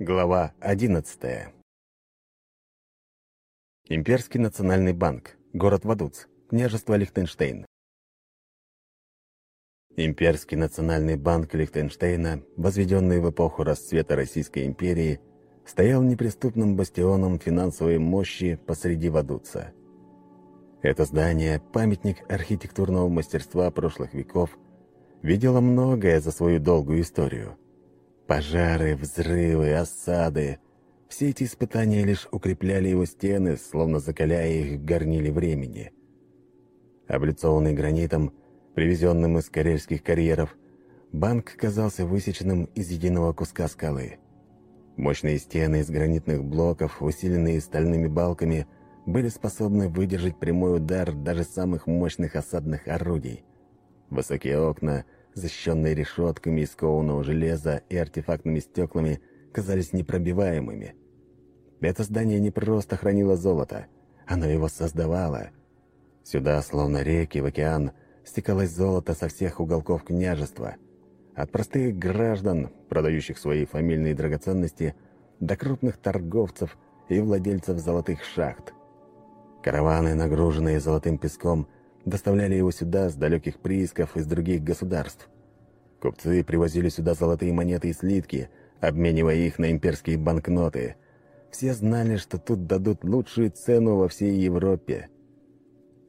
Глава 11. Имперский национальный банк. Город Вадуц. Княжество Лихтенштейн. Имперский национальный банк Лихтенштейна, возведенный в эпоху расцвета Российской империи, стоял неприступным бастионом финансовой мощи посреди Вадуца. Это здание, памятник архитектурного мастерства прошлых веков, видело многое за свою долгую историю – Пожары, взрывы, осады. Все эти испытания лишь укрепляли его стены, словно закаляя их в горниле времени. Облицованный гранитом, привезенным из карельских карьеров, банк казался высеченным из единого куска скалы. Мощные стены из гранитных блоков, усиленные стальными балками, были способны выдержать прямой удар даже самых мощных осадных орудий. Высокие окна — защищенные решетками из кованого железа и артефактными стеклами, казались непробиваемыми. Это здание не просто хранило золото, оно его создавало. Сюда, словно реки в океан, стекалось золото со всех уголков княжества. От простых граждан, продающих свои фамильные драгоценности, до крупных торговцев и владельцев золотых шахт. Караваны, нагруженные золотым песком, доставляли его сюда с далеких приисков из других государств. Купцы привозили сюда золотые монеты и слитки, обменивая их на имперские банкноты. Все знали, что тут дадут лучшую цену во всей Европе.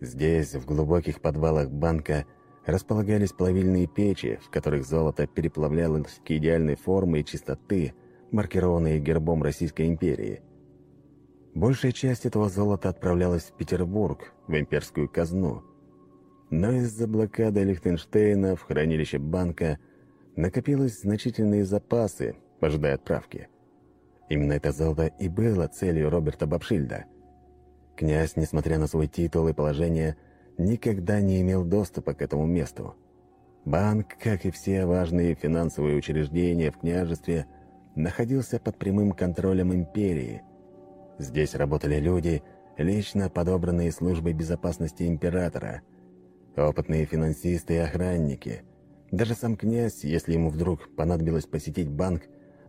Здесь, в глубоких подвалах банка, располагались плавильные печи, в которых золото переплавлялось к идеальной формы и чистоты, маркированные гербом Российской империи. Большая часть этого золота отправлялась в Петербург, в имперскую казну – но из-за блокады Лихтенштейна в хранилище банка накопилось значительные запасы, ожидая отправки. Именно это золото и было целью Роберта Бабшильда. Князь, несмотря на свой титул и положение, никогда не имел доступа к этому месту. Банк, как и все важные финансовые учреждения в княжестве, находился под прямым контролем империи. Здесь работали люди, лично подобранные службой безопасности императора – опытные финансисты и охранники. Даже сам князь, если ему вдруг понадобилось посетить банк,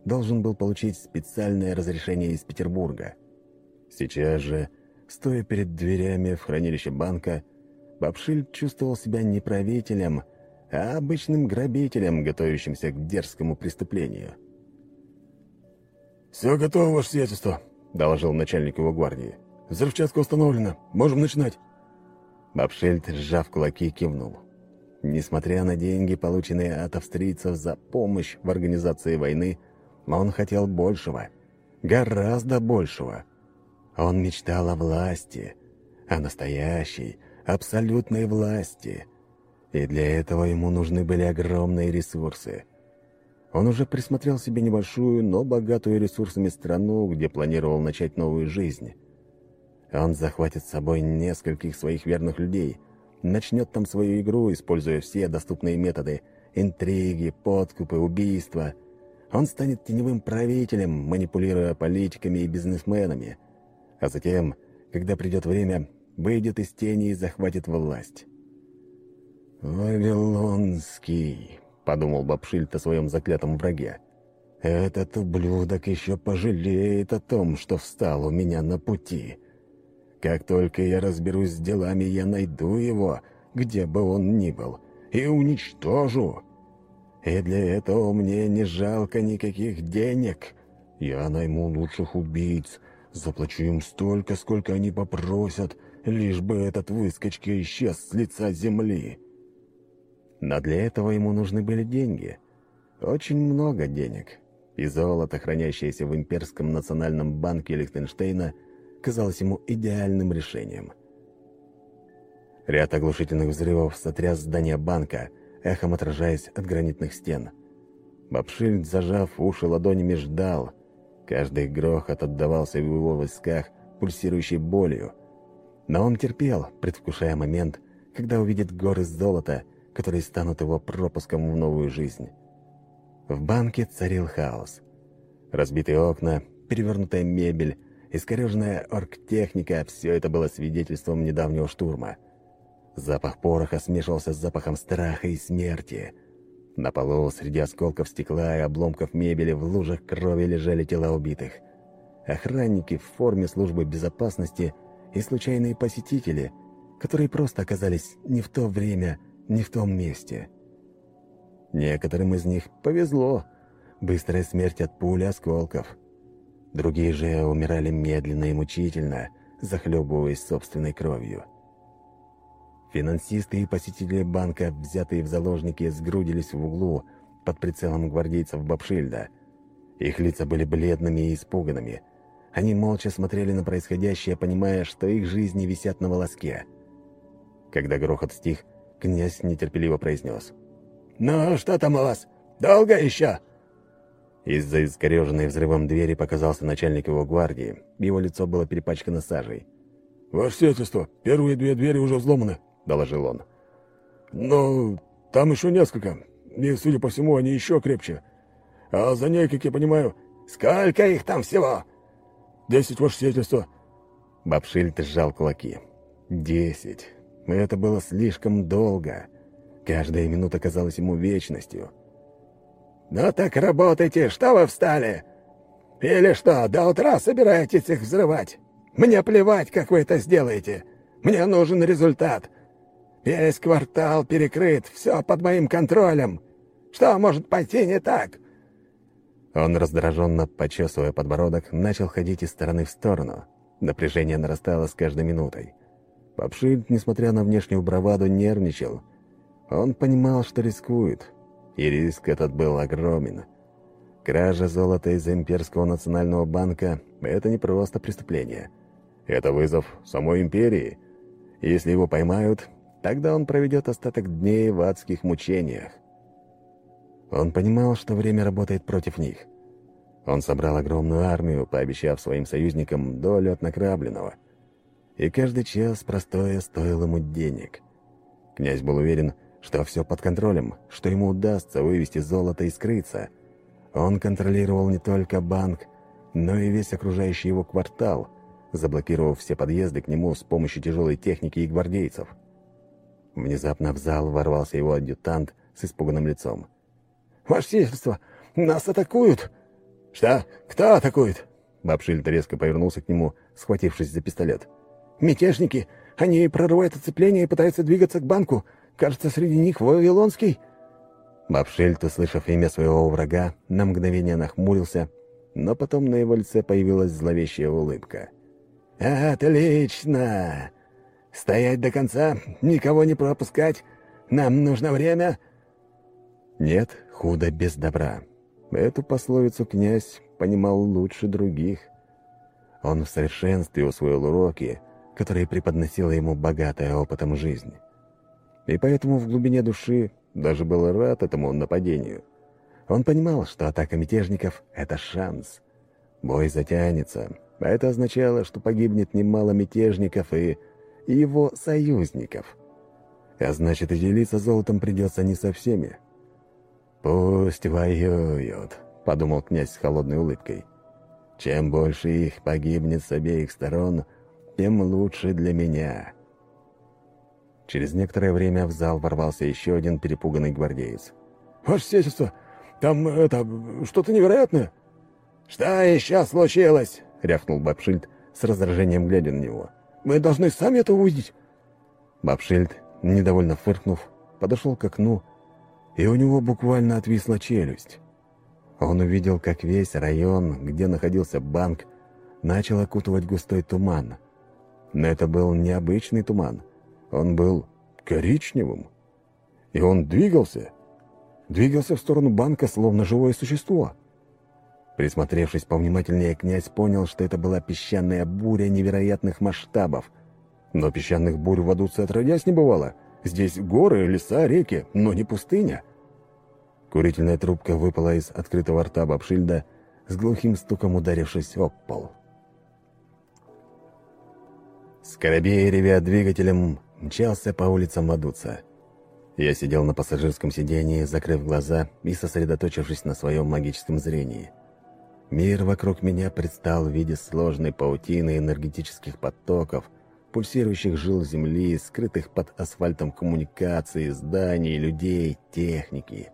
должен был получить специальное разрешение из Петербурга. Сейчас же, стоя перед дверями в хранилище банка, Бабшиль чувствовал себя не правителем, а обычным грабителем, готовящимся к дерзкому преступлению. «Все готово, ваше сиятельство», — доложил начальник его гвардии. «Взрывчатка установлена. Можем начинать». Бабшельд, сжав кулаки, кивнул. Несмотря на деньги, полученные от австрийцев за помощь в организации войны, он хотел большего. Гораздо большего. Он мечтал о власти, о настоящей, абсолютной власти. И для этого ему нужны были огромные ресурсы. Он уже присмотрел себе небольшую, но богатую ресурсами страну, где планировал начать новую жизнь. Он захватит с собой нескольких своих верных людей, начнет там свою игру, используя все доступные методы – интриги, подкупы, убийства. Он станет теневым правителем, манипулируя политиками и бизнесменами. А затем, когда придет время, выйдет из тени и захватит власть. «Вавилонский», — подумал Бабшильд о своем заклятом враге. «Этот ублюдок еще пожалеет о том, что встал у меня на пути». Как только я разберусь с делами, я найду его, где бы он ни был, и уничтожу. И для этого мне не жалко никаких денег. Я найму лучших убийц, заплачу им столько, сколько они попросят, лишь бы этот выскочка исчез с лица земли. Но для этого ему нужны были деньги. Очень много денег. И золото, хранящееся в Имперском национальном банке Лихтенштейна – казалось ему идеальным решением. Ряд оглушительных взрывов сотряс здание банка, эхом отражаясь от гранитных стен. Бабшильд, зажав уши ладонями, ждал. Каждый грохот отдавался в его висках пульсирующей болью. Но он терпел, предвкушая момент, когда увидит горы золота, которые станут его пропуском в новую жизнь. В банке царил хаос. Разбитые окна, перевернутая мебель, искореженная оргтехника – все это было свидетельством недавнего штурма. Запах пороха смешивался с запахом страха и смерти. На полу среди осколков стекла и обломков мебели в лужах крови лежали тела убитых. Охранники в форме службы безопасности и случайные посетители, которые просто оказались не в то время, не в том месте. Некоторым из них повезло. Быстрая смерть от пули осколков. Другие же умирали медленно и мучительно, захлебываясь собственной кровью. Финансисты и посетители банка, взятые в заложники, сгрудились в углу под прицелом гвардейцев Бабшильда. Их лица были бледными и испуганными. Они молча смотрели на происходящее, понимая, что их жизни висят на волоске. Когда грохот стих, князь нетерпеливо произнес. «Ну, что там у вас? Долго еще?» Из-за искореженной взрывом двери показался начальник его гвардии. Его лицо было перепачкано сажей. «Ваше сиятельство, первые две двери уже взломаны», — доложил он. «Но там еще несколько, и, судя по всему, они еще крепче. А за ней, как я понимаю...» «Сколько их там всего?» «Десять, ваше сиятельство». Бабшильд сжал кулаки. «Десять. Это было слишком долго. Каждая минута казалась ему вечностью». «Ну так работайте, что вы встали? Или что, до утра собираетесь их взрывать? Мне плевать, как вы это сделаете. Мне нужен результат. Весь квартал перекрыт, все под моим контролем. Что может пойти не так?» Он, раздраженно почесывая подбородок, начал ходить из стороны в сторону. Напряжение нарастало с каждой минутой. Попшильд, несмотря на внешнюю браваду, нервничал. Он понимал, что рискует. И риск этот был огромен. Кража золота из Имперского национального банка – это не просто преступление. Это вызов самой империи. Если его поймают, Тогда он проведет остаток дней в адских мучениях. Он понимал, что время работает против них. Он собрал огромную армию, пообещав своим союзникам долю от накрабленного. И каждый час простое стоил ему денег. Князь был уверен, что все под контролем, что ему удастся вывести золото и скрыться. Он контролировал не только банк, но и весь окружающий его квартал, заблокировав все подъезды к нему с помощью тяжелой техники и гвардейцев. Внезапно в зал ворвался его адъютант с испуганным лицом. «Ваше сельство, нас атакуют!» «Что? Кто атакует?» Бабшильд резко повернулся к нему, схватившись за пистолет. «Мятежники! Они прорывают оцепление и пытаются двигаться к банку. Кажется, среди них Вавилонский». Бабшильд, услышав имя своего врага, на мгновение нахмурился, но потом на его лице появилась зловещая улыбка. «Отлично! Стоять до конца, никого не пропускать. Нам нужно время». Нет худо без добра. Эту пословицу князь понимал лучше других. Он в совершенстве усвоил уроки, которые преподносила ему богатая опытом жизнь. И поэтому в глубине души даже был рад этому нападению. Он понимал, что атака мятежников — это шанс. Бой затянется, а это означало, что погибнет немало мятежников и его союзников. А значит, и делиться золотом придется не со всеми. «Пусть воюют», — подумал князь с холодной улыбкой. «Чем больше их погибнет с обеих сторон, тем лучше для меня». Через некоторое время в зал ворвался еще один перепуганный гвардеец. «Ваше сельство, там это... что-то невероятное!» «Что еще случилось?» — рявкнул Бабшильд с раздражением глядя на него. Мы должны сами это увидеть». Бабшильд, недовольно фыркнув, подошел к окну, и у него буквально отвисла челюсть. Он увидел, как весь район, где находился банк, начал окутывать густой туман. Но это был необычный туман. Он был коричневым. И он двигался. Двигался в сторону банка, словно живое существо. Присмотревшись повнимательнее, князь понял, что это была песчаная буря невероятных масштабов. Но песчаных бурь в Адуце отродясь не бывало. Здесь горы, леса, реки, но не пустыня. Курительная трубка выпала из открытого рта Бабшильда, с глухим стуком ударившись об пол. Скоробей, ревя двигателем, мчался по улицам Адуца. Я сидел на пассажирском сидении, закрыв глаза и сосредоточившись на своем магическом зрении – Мир вокруг меня предстал в виде сложной паутины энергетических потоков, пульсирующих жил земли, скрытых под асфальтом коммуникаций, зданий, людей, техники.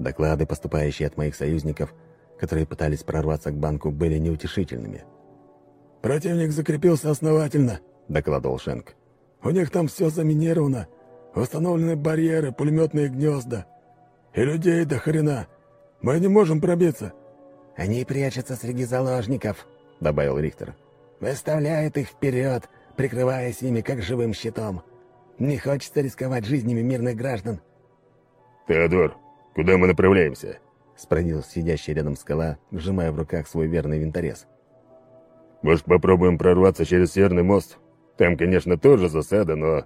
Доклады, поступающие от моих союзников, которые пытались прорваться к банку, были неутешительными. «Противник закрепился основательно», — докладывал Шенк. «У них там все заминировано. Установлены барьеры, пулеметные гнезда. И людей до хрена. Мы не можем пробиться». «Они прячутся среди заложников», — добавил Рихтер. «Выставляют их вперед, прикрываясь ими как живым щитом. Не хочется рисковать жизнями мирных граждан». «Теодор, куда мы направляемся?» — спросил сидящий рядом скала, сжимая в руках свой верный винторез. «Может, попробуем прорваться через Северный мост? Там, конечно, тоже засада, но...»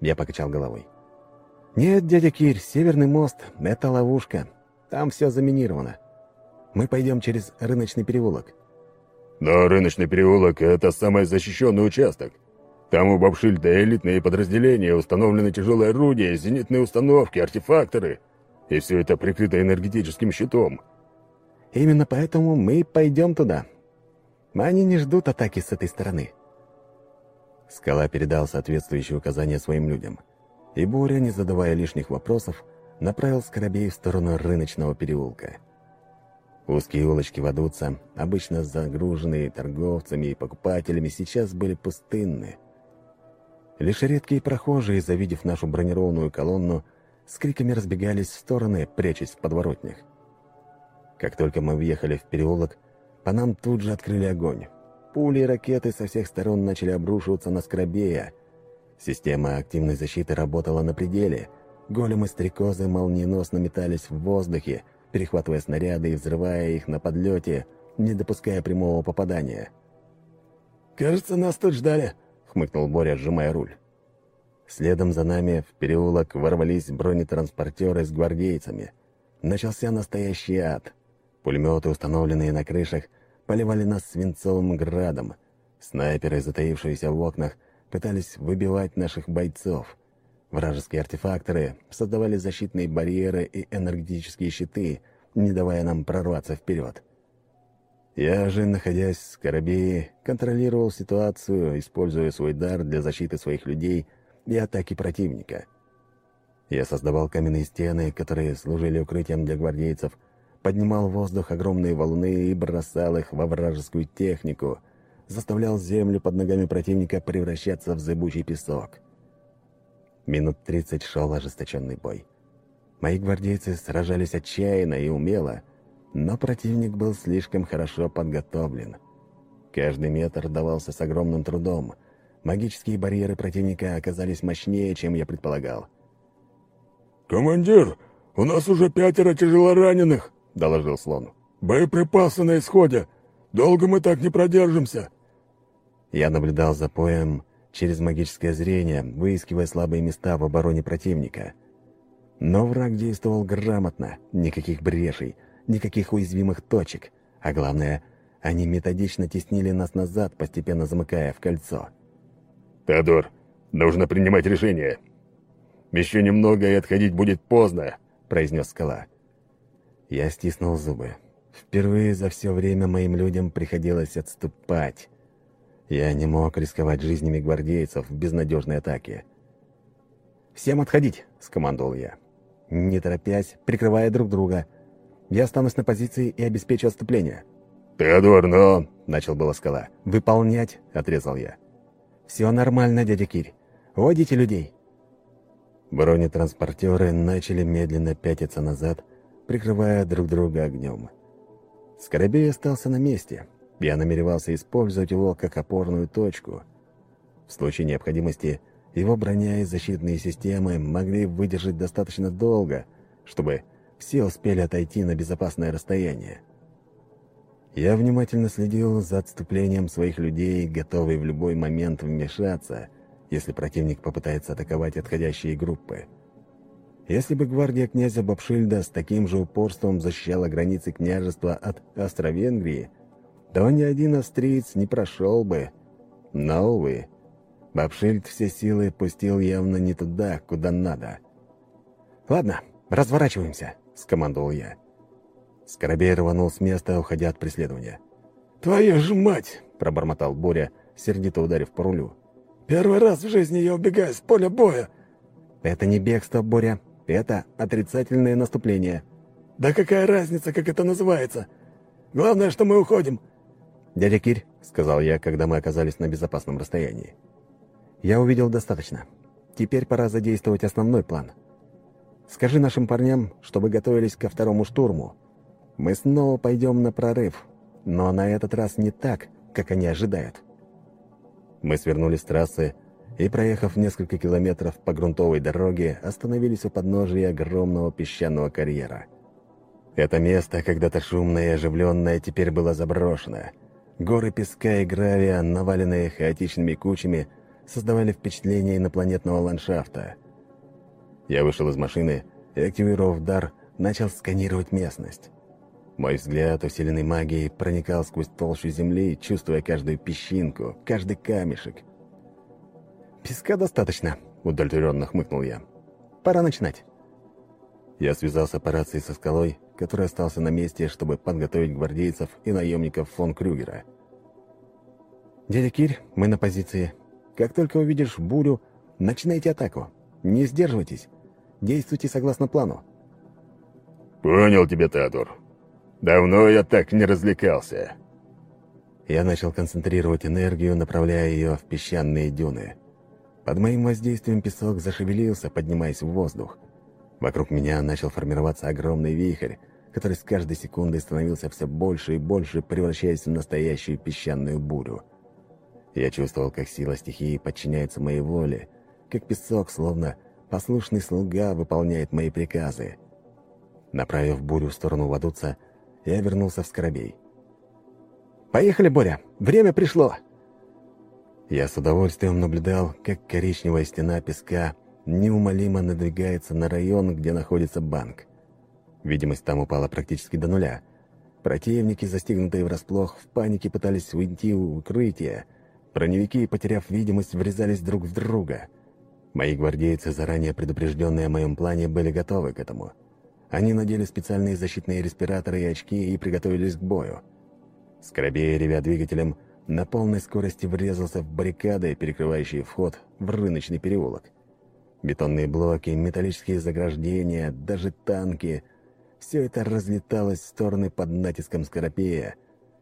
Я покачал головой. «Нет, дядя Кирь, Северный мост — это ловушка. Там все заминировано. Мы пойдем через рыночный переулок». «Но рыночный переулок — это самый защищенный участок. Там у Бабшильда элитные подразделения, установлены тяжелые орудия, зенитные установки, артефакторы. И все это прикрыто энергетическим щитом». «Именно поэтому мы пойдем туда. Они не ждут атаки с этой стороны». Скала передал соответствующие указания своим людям. И Боря, не задавая лишних вопросов, направил скоробей в сторону рыночного переулка. Узкие улочки Вадуца, обычно загруженные торговцами и покупателями, сейчас были пустынны. Лишь редкие прохожие, завидев нашу бронированную колонну, с криками разбегались в стороны, прячась в подворотнях. Как только мы въехали в переулок, по нам тут же открыли огонь. Пули и ракеты со всех сторон начали обрушиваться на Скоробея. Система активной защиты работала на пределе. Големы-стрекозы молниеносно метались в воздухе, перехватывая снаряды и взрывая их на подлете, не допуская прямого попадания. «Кажется, нас тут ждали», — хмыкнул Боря, сжимая руль. Следом за нами в переулок ворвались бронетранспортеры с гвардейцами. Начался настоящий ад. Пулеметы, установленные на крышах, поливали нас свинцовым градом. Снайперы, затаившиеся в окнах, пытались выбивать наших бойцов. Вражеские артефакторы создавали защитные барьеры и энергетические щиты, не давая нам прорваться вперед. Я же, находясь в Скоробее, контролировал ситуацию, используя свой дар для защиты своих людей и атаки противника. Я создавал каменные стены, которые служили укрытием для гвардейцев, поднимал в воздух огромные волны и бросал их во вражескую технику, заставлял землю под ногами противника превращаться в зыбучий песок. Минут тридцать шел ожесточенный бой. Мои гвардейцы сражались отчаянно и умело, но противник был слишком хорошо подготовлен. Каждый метр давался с огромным трудом. Магические барьеры противника оказались мощнее, чем я предполагал. «Командир, у нас уже пятеро тяжелораненых!» — доложил слон. «Боеприпасы на исходе! Долго мы так не продержимся!» Я наблюдал за поем через магическое зрение, выискивая слабые места в обороне противника. Но враг действовал грамотно, никаких брешей, никаких уязвимых точек, а главное, они методично теснили нас назад, постепенно замыкая в кольцо. «Теодор, нужно принимать решение. Еще немного, и отходить будет поздно», — произнес скала. Я стиснул зубы. Впервые за все время моим людям приходилось отступать. Я не мог рисковать жизнями гвардейцев в безнадежной атаке. «Всем отходить!» — скомандовал я. Не торопясь, прикрывая друг друга. Я останусь на позиции и обеспечу отступление. «Теодор, но...» — начал было скала. «Выполнять!» — отрезал я. «Все нормально, дядя Кирь. Водите людей!» Бронетранспортеры начали медленно пятиться назад, прикрывая друг друга огнем. Скоробей остался на месте. Я намеревался использовать его как опорную точку. В случае необходимости его броня и защитные системы могли выдержать достаточно долго, чтобы все успели отойти на безопасное расстояние. Я внимательно следил за отступлением своих людей, готовый в любой момент вмешаться, если противник попытается атаковать отходящие группы. Если бы гвардия князя Бабшильда с таким же упорством защищала границы княжества от Австро-Венгрии, то ни один австриец не прошел бы. Но, увы, Бабшильд все силы пустил явно не туда, куда надо. «Ладно, разворачиваемся», — скомандовал я. Скоробей рванул с места, уходя от преследования. «Твою ж мать!» — пробормотал Боря, сердито ударив по рулю. «Первый раз в жизни я убегаю с поля боя!» «Это не бегство, Боря. Это отрицательное наступление. Да какая разница, как это называется? Главное, что мы уходим!» «Дядя Кирь», — сказал я, когда мы оказались на безопасном расстоянии. «Я увидел достаточно. Теперь пора задействовать основной план. Скажи нашим парням, чтобы готовились ко второму штурму. Мы снова пойдем на прорыв, но на этот раз не так, как они ожидают». Мы свернули с трассы и, проехав несколько километров по грунтовой дороге, остановились у подножия огромного песчаного карьера. Это место, когда-то шумное и оживленное, теперь было заброшено. Горы песка и гравия, наваленные хаотичными кучами, создавали впечатление инопланетного ландшафта. Я вышел из машины и, активировав дар, начал сканировать местность. Мой взгляд, усиленный магией, проникал сквозь толщу земли, чувствуя каждую песчинку, каждый камешек. «Песка достаточно», — удовлетворенно хмыкнул я. «Пора начинать». Я связался по рации со скалой, который остался на месте, чтобы подготовить гвардейцев и наемников фон Крюгера. «Дядя Кирь, мы на позиции. Как только увидишь бурю, начинайте атаку. Не сдерживайтесь. Действуйте согласно плану». «Понял тебя, Теодор. Давно я так не развлекался». Я начал концентрировать энергию, направляя ее в песчаные дюны. Под моим воздействием песок зашевелился, поднимаясь в воздух. Вокруг меня начал формироваться огромный вихрь, который с каждой секундой становился все больше и больше, превращаясь в настоящую песчаную бурю. Я чувствовал, как сила стихии подчиняется моей воле, как песок, словно послушный слуга, выполняет мои приказы. Направив бурю в сторону Вадуца, я вернулся в Скоробей. «Поехали, Боря! Время пришло!» Я с удовольствием наблюдал, как коричневая стена песка неумолимо надвигается на район, где находится банк. Видимость там упала практически до нуля. Противники, застигнутые врасплох, в панике пытались уйти в укрытие. Броневики, потеряв видимость, врезались друг в друга. Мои гвардейцы, заранее предупрежденные о моем плане, были готовы к этому. Они надели специальные защитные респираторы и очки и приготовились к бою. Скоробей, ревя двигателем, на полной скорости врезался в баррикады, перекрывающие вход в рыночный переулок. Бетонные блоки, металлические заграждения, даже танки — все это разлеталось в стороны под натиском Скоропея,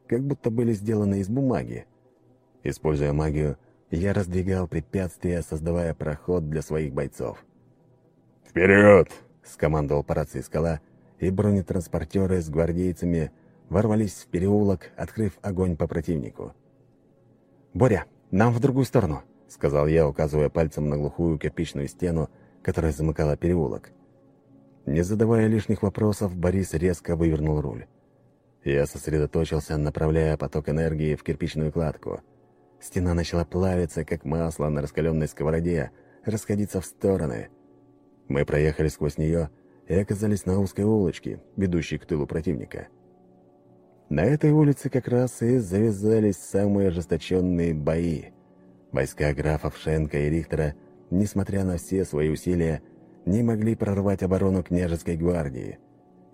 как будто были сделаны из бумаги. Используя магию, я раздвигал препятствия, создавая проход для своих бойцов. «Вперед!» — скомандовал по рации скала, и бронетранспортеры с гвардейцами ворвались в переулок, открыв огонь по противнику. «Боря, нам в другую сторону!» — сказал я, указывая пальцем на глухую кирпичную стену, которая замыкала переулок. Не задавая лишних вопросов, Борис резко вывернул руль. Я сосредоточился, направляя поток энергии в кирпичную кладку. Стена начала плавиться, как масло на раскаленной сковороде, расходиться в стороны. Мы проехали сквозь нее и оказались на узкой улочке, ведущей к тылу противника. На этой улице как раз и завязались самые ожесточенные бои — Войска графов Шенка и Рихтера, несмотря на все свои усилия, не могли прорвать оборону княжеской гвардии.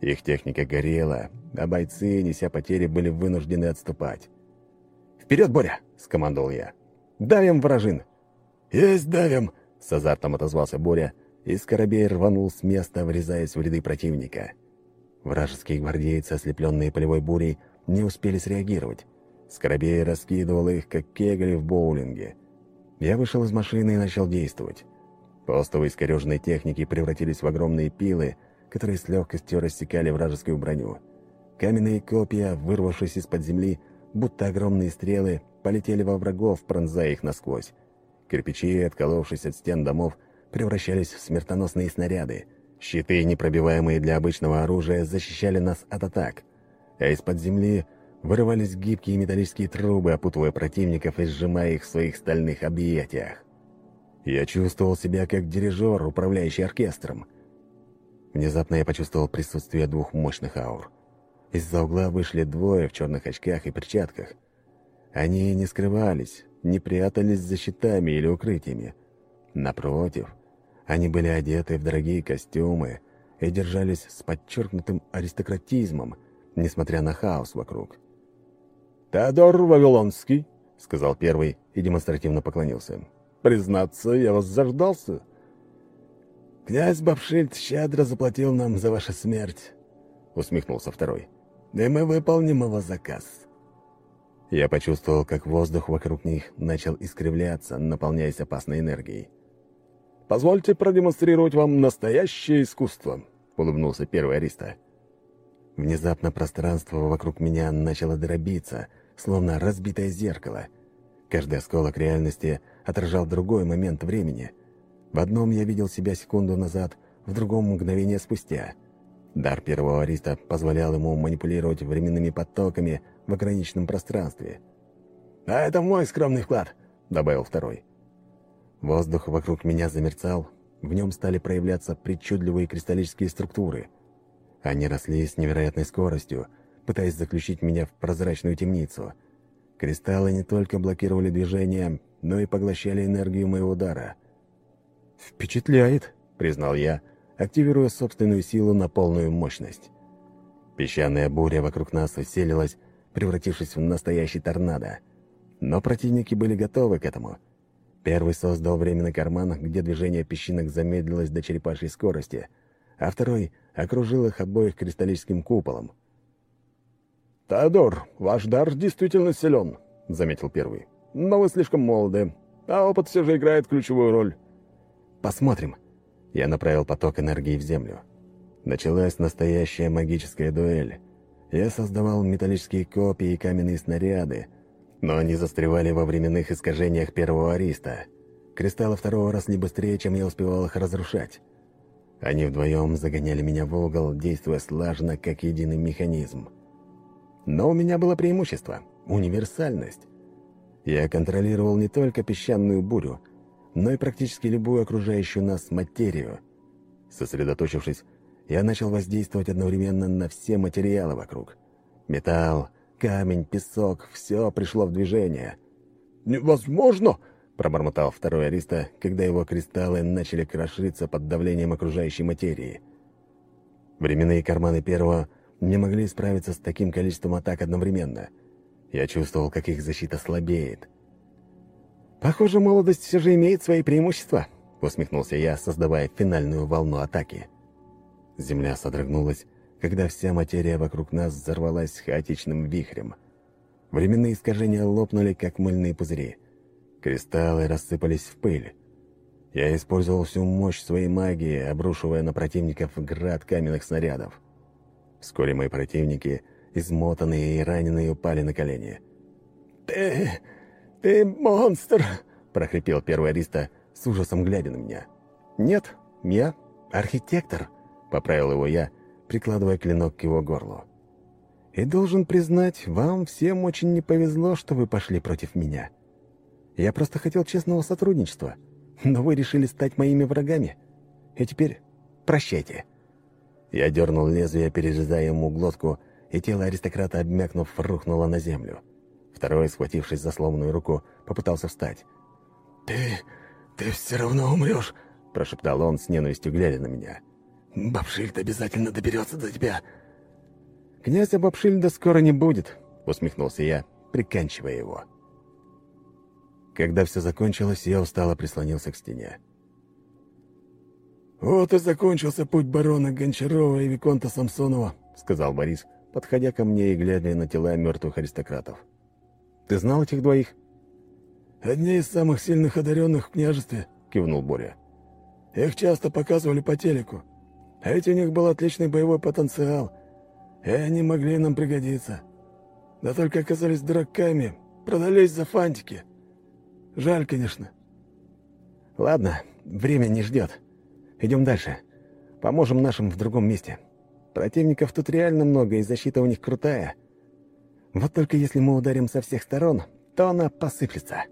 Их техника горела, а бойцы, неся потери, были вынуждены отступать. «Вперед, Боря!» — скомандовал я. «Давим вражин!» «Есть давим!» — с азартом отозвался Боря, и Скоробей рванул с места, врезаясь в ряды противника. Вражеские гвардейцы, ослепленные полевой бурей, не успели среагировать. Скоробей раскидывал их, как кегли в боулинге. Я вышел из машины и начал действовать. Постовые искореженной техники превратились в огромные пилы, которые с легкостью рассекали вражескую броню. Каменные копья, вырвавшись из-под земли, будто огромные стрелы, полетели во врагов, пронзая их насквозь. Кирпичи, отколовшись от стен домов, превращались в смертоносные снаряды. Щиты, непробиваемые для обычного оружия, защищали нас от атак. А из-под земли вырывались гибкие металлические трубы, опутывая противников и сжимая их в своих стальных объятиях. Я чувствовал себя как дирижер, управляющий оркестром. Внезапно я почувствовал присутствие двух мощных аур. Из-за угла вышли двое в черных очках и перчатках. Они не скрывались, не прятались за щитами или укрытиями. Напротив, они были одеты в дорогие костюмы и держались с подчеркнутым аристократизмом, несмотря на хаос вокруг. «Теодор Вавилонский», — сказал первый и демонстративно поклонился. «Признаться, я вас заждался». «Князь Бабшильд щедро заплатил нам за вашу смерть. — усмехнулся второй. «И мы выполним его заказ». Я почувствовал, как воздух вокруг них начал искривляться, наполняясь опасной энергией. «Позвольте продемонстрировать вам настоящее искусство», — улыбнулся первый Ариста. Внезапно пространство вокруг меня начало дробиться, словно разбитое зеркало. Каждый осколок реальности отражал другой момент времени. В одном я видел себя секунду назад, в другом — мгновение спустя. Дар первого ариста позволял ему манипулировать временными потоками в ограниченном пространстве. «А это мой скромный вклад», — добавил второй. Воздух вокруг меня замерцал, в нем стали проявляться причудливые кристаллические структуры. Они росли с невероятной скоростью, пытаясь заключить меня в прозрачную темницу. Кристаллы не только блокировали движение, но и поглощали энергию моего удара. «Впечатляет», — признал я, активируя собственную силу на полную мощность. Песчаная буря вокруг нас усилилась, превратившись в настоящий торнадо. Но противники были готовы к этому. Первый создал временный карман, где движение песчинок замедлилось до черепашьей скорости, а второй окружил их обоих кристаллическим куполом. «Теодор, ваш дар действительно силен», — заметил первый. «Но вы слишком молоды, а опыт все же играет ключевую роль». «Посмотрим». Я направил поток энергии в землю. Началась настоящая магическая дуэль. Я создавал металлические копии и каменные снаряды, но они застревали во временных искажениях первого ариста. Кристаллы второго росли быстрее, чем я успевал их разрушать. Они вдвоем загоняли меня в угол, действуя слаженно, как единый механизм. Но у меня было преимущество — универсальность. Я контролировал не только песчаную бурю, но и практически любую окружающую нас материю. Сосредоточившись, я начал воздействовать одновременно на все материалы вокруг. Металл, камень, песок — все пришло в движение. «Невозможно!» — пробормотал второй ариста, когда его кристаллы начали крошиться под давлением окружающей материи. Временные карманы первого не могли справиться с таким количеством атак одновременно. Я чувствовал, как их защита слабеет. «Похоже, молодость все же имеет свои преимущества», — усмехнулся я, создавая финальную волну атаки. Земля содрогнулась, когда вся материя вокруг нас взорвалась хаотичным вихрем. Временные искажения лопнули, как мыльные пузыри. Кристаллы рассыпались в пыль. Я использовал всю мощь своей магии, обрушивая на противников град каменных снарядов. Вскоре мои противники, измотанные и раненые, упали на колени. «Ты... ты монстр!» — прохрипел первый ариста, с ужасом глядя на меня. «Нет, я архитектор», — поправил его я, — прикладывая клинок к его горлу. «И должен признать, вам всем очень не повезло, что вы пошли против меня. Я просто хотел честного сотрудничества, но вы решили стать моими врагами. И теперь прощайте». Я дернул лезвие, перерезая ему глотку, и тело аристократа, обмякнув, рухнуло на землю. Второй, схватившись за сломанную руку, попытался встать. «Ты... ты все равно умрешь», — прошептал он с ненавистью, глядя на меня. Бабшильд обязательно доберется до тебя». «Князя Бабшильда скоро не будет», — усмехнулся я, приканчивая его. Когда все закончилось, я устало прислонился к стене. «Вот и закончился путь барона Гончарова и Виконта Самсонова», — сказал Борис, подходя ко мне и глядя на тела мертвых аристократов. «Ты знал этих двоих?» «Одни из самых сильных одаренных в княжестве», — кивнул Боря. «Их часто показывали по телеку. Ведь у них был отличный боевой потенциал, и они могли нам пригодиться. Да только оказались дураками, продались за фантики. Жаль, конечно. Ладно, время не ждет. Идем дальше. Поможем нашим в другом месте. Противников тут реально много, и защита у них крутая. Вот только если мы ударим со всех сторон, то она посыплется».